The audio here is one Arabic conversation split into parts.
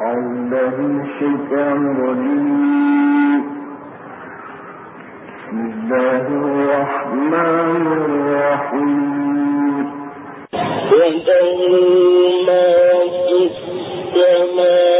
عنده شكام ولي بسم الله الرحمن الرحيم. في السماوات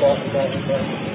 talk about it.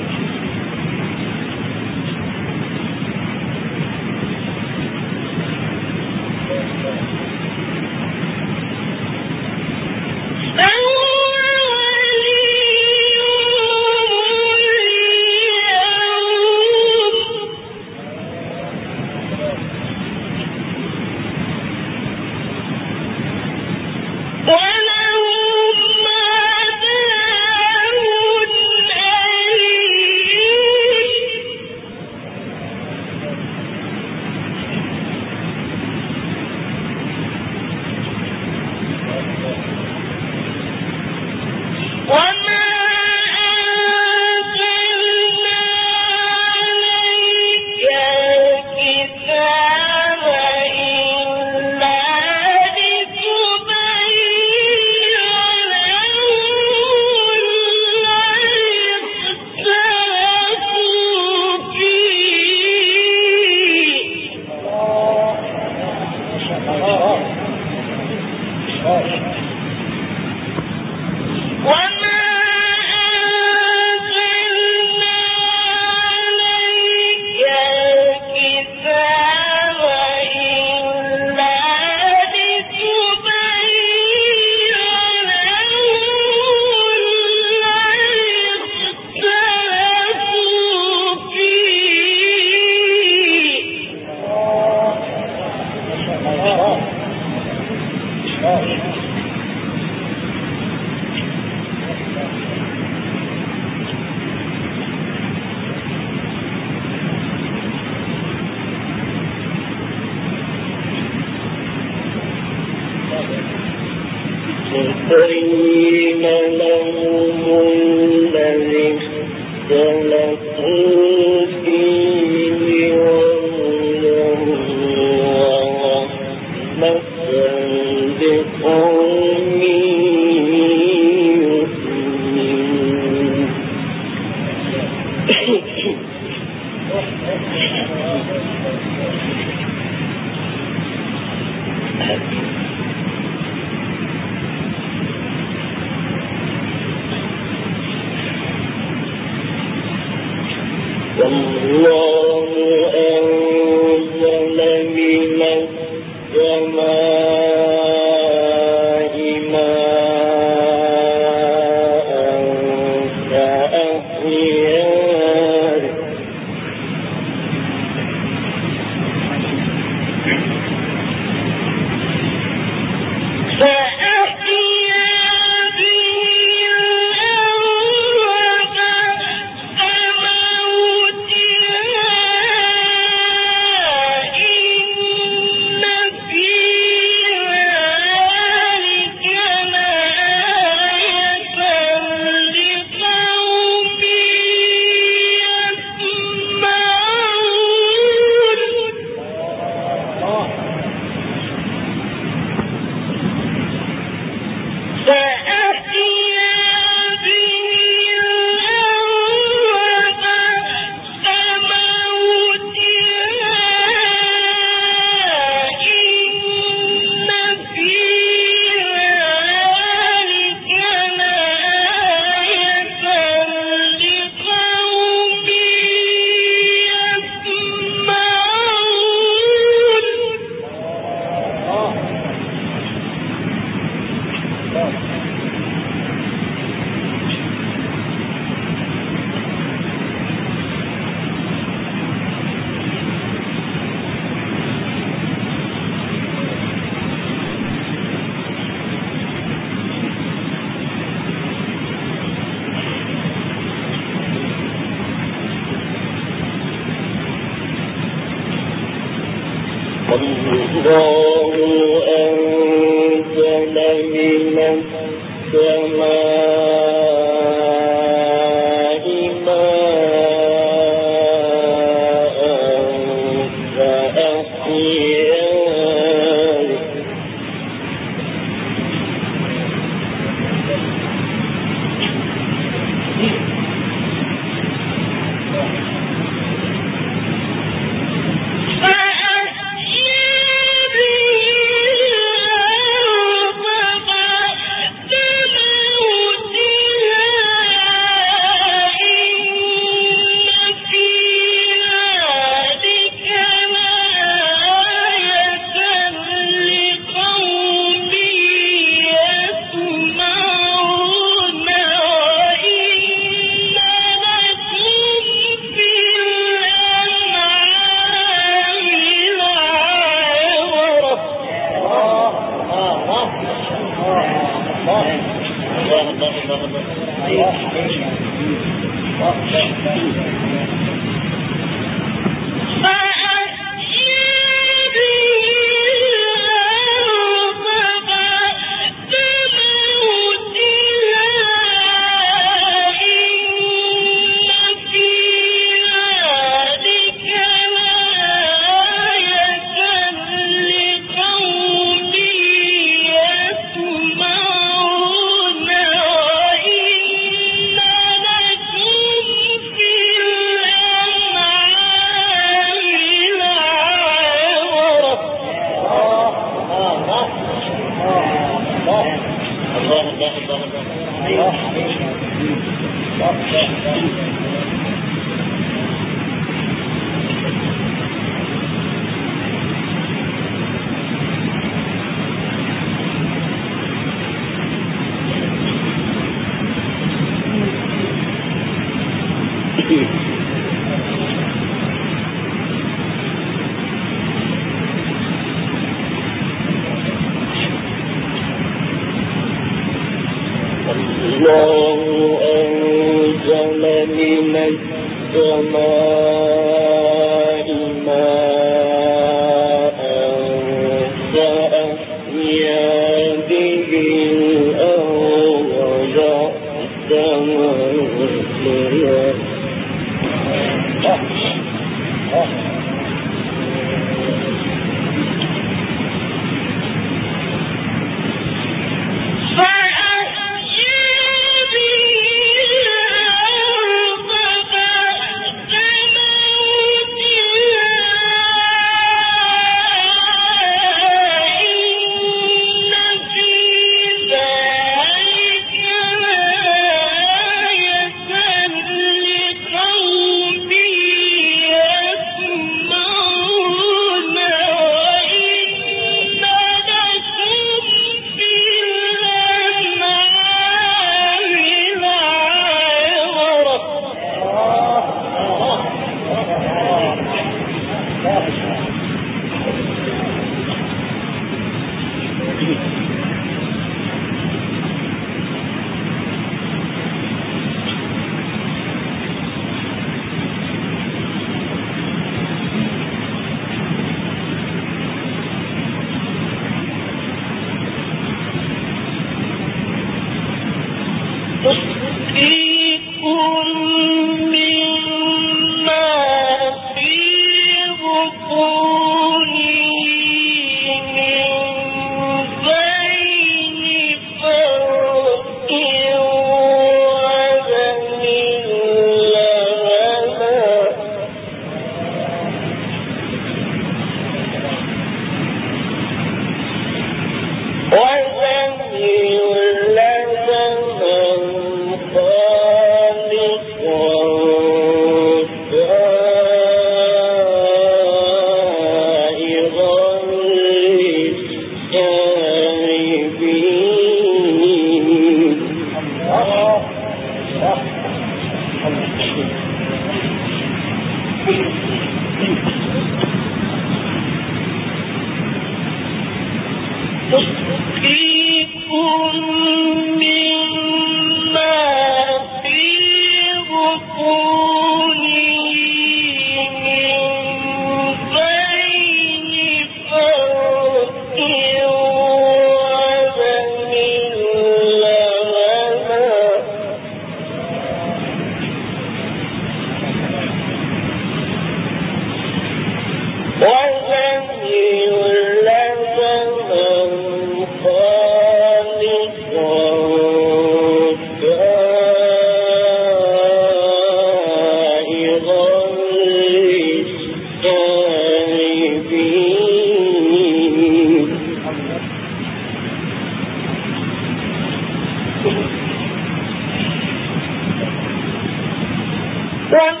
One